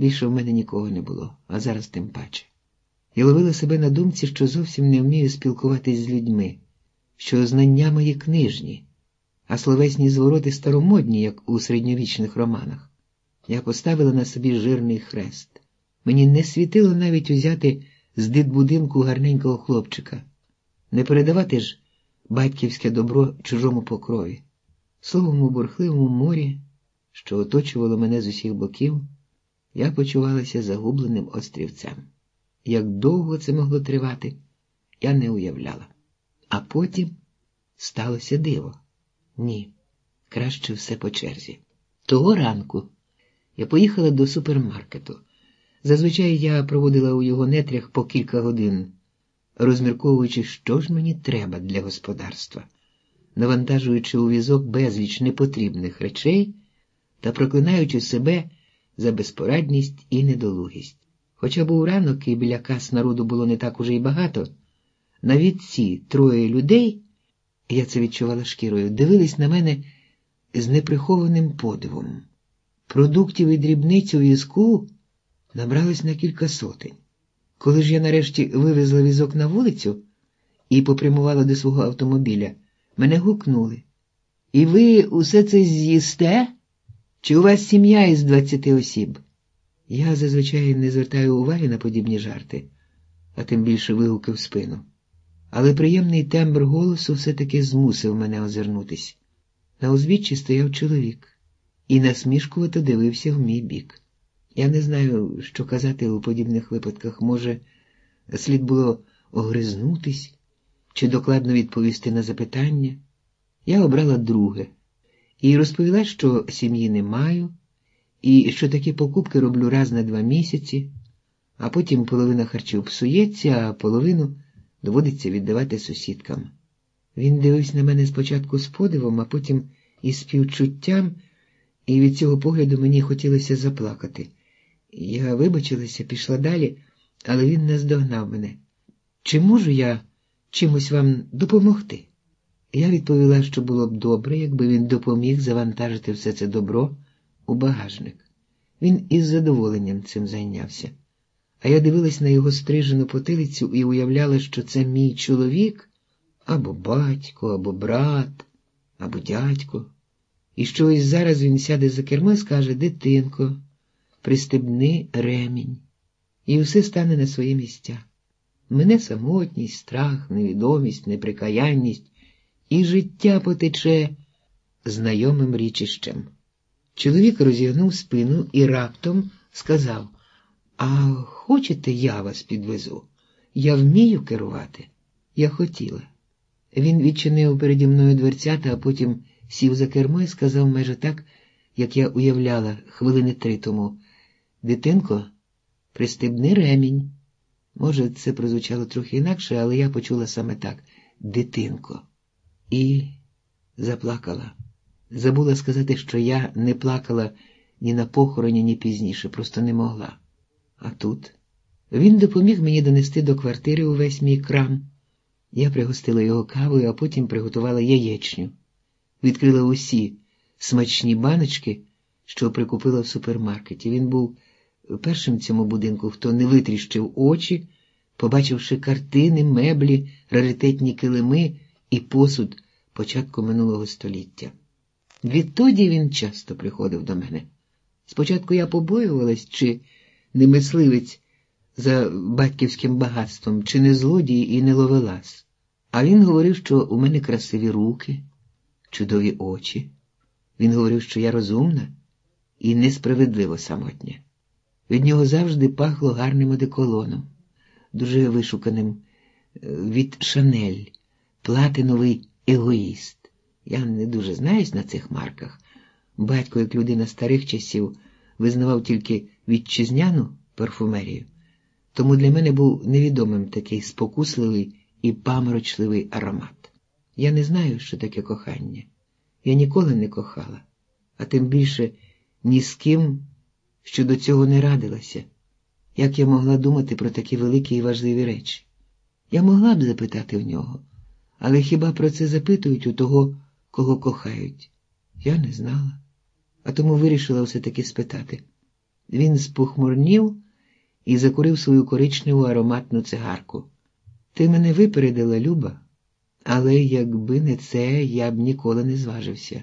Більше в мене нікого не було, а зараз тим паче. Я ловила себе на думці, що зовсім не вмію спілкуватись з людьми, що знання мої книжні, а словесні звороти старомодні, як у середньовічних романах. Я поставила на собі жирний хрест. Мені не світило навіть узяти з дитбудинку гарненького хлопчика, не передавати ж батьківське добро чужому покрові, словом у бурхливому морі, що оточувало мене з усіх боків, я почувалася загубленим острівцем. Як довго це могло тривати, я не уявляла. А потім сталося диво. Ні, краще все по черзі. Того ранку я поїхала до супермаркету. Зазвичай я проводила у його нетрях по кілька годин, розмірковуючи, що ж мені треба для господарства, навантажуючи у візок безліч непотрібних речей та проклинаючи себе за безпорадність і недолугість. Хоча був ранок і біля кас народу було не так уже й багато, навіть ці троє людей, я це відчувала шкірою, дивились на мене з неприхованим подивом. Продуктів і дрібниць у візку набралось на кілька сотень. Коли ж я нарешті вивезла візок на вулицю і попрямувала до свого автомобіля, мене гукнули. І ви усе це з'їсте? Чи у вас сім'я із двадцяти осіб? Я зазвичай не звертаю уваги на подібні жарти, а тим більше вигуки в спину. Але приємний тембр голосу все-таки змусив мене озирнутись. На узвіччі стояв чоловік і насмішкувато дивився в мій бік. Я не знаю, що казати у подібних випадках. Може, слід було огризнутись чи докладно відповісти на запитання. Я обрала друге і розповіла, що сім'ї не маю, і що такі покупки роблю раз на два місяці, а потім половина харчів псується, а половину доводиться віддавати сусідкам. Він дивився на мене спочатку з подивом, а потім із співчуттям, і від цього погляду мені хотілося заплакати. Я вибачилася, пішла далі, але він наздогнав мене. Чи можу я чимось вам допомогти? Я відповіла, що було б добре, якби він допоміг завантажити все це добро у багажник. Він із задоволенням цим зайнявся. А я дивилась на його стрижену потилицю і уявляла, що це мій чоловік або батько, або брат, або дядько. І що ось зараз він сяде за кермо і скаже дитинко пристебни ремінь, і все стане на свої місця. Мене самотність, страх, невідомість, неприкаянність, і життя потече знайомим річищем. Чоловік розігнув спину і раптом сказав: А хочете, я вас підвезу? Я вмію керувати? Я хотіла. Він відчинив переді мною дверцята, а потім сів за кермо і сказав майже так, як я уявляла хвилини три тому. Дитинко, пристебни ремінь. Може, це прозвучало трохи інакше, але я почула саме так дитинко. І заплакала. Забула сказати, що я не плакала ні на похороні, ні пізніше, просто не могла. А тут він допоміг мені донести до квартири увесь мій крам. Я пригостила його кавою, а потім приготувала яєчню, відкрила усі смачні баночки, що прикупила в супермаркеті. Він був першим в цьому будинку, хто не витріщив очі, побачивши картини, меблі, раритетні килими і посуд початку минулого століття. Відтоді він часто приходив до мене. Спочатку я побоювалась, чи не мисливець за батьківським багатством, чи не злодій і не ловелас. А він говорив, що у мене красиві руки, чудові очі. Він говорив, що я розумна і несправедливо самотня. Від нього завжди пахло гарним одеколоном, дуже вишуканим е, від Шанель, платиновий егоїст. Я не дуже знаюсь на цих марках. Батько, як людина старих часів, визнавав тільки вітчизняну парфумерію, тому для мене був невідомим такий спокусливий і паморочливий аромат. Я не знаю, що таке кохання. Я ніколи не кохала, а тим більше ні з ким що до цього не радилася, як я могла думати про такі великі і важливі речі. Я могла б запитати в нього, але хіба про це запитують у того, кого кохають? Я не знала, а тому вирішила все таки спитати. Він спохмурнів і закурив свою коричневу ароматну цигарку. Ти мене випередила, Люба, але якби не це, я б ніколи не зважився.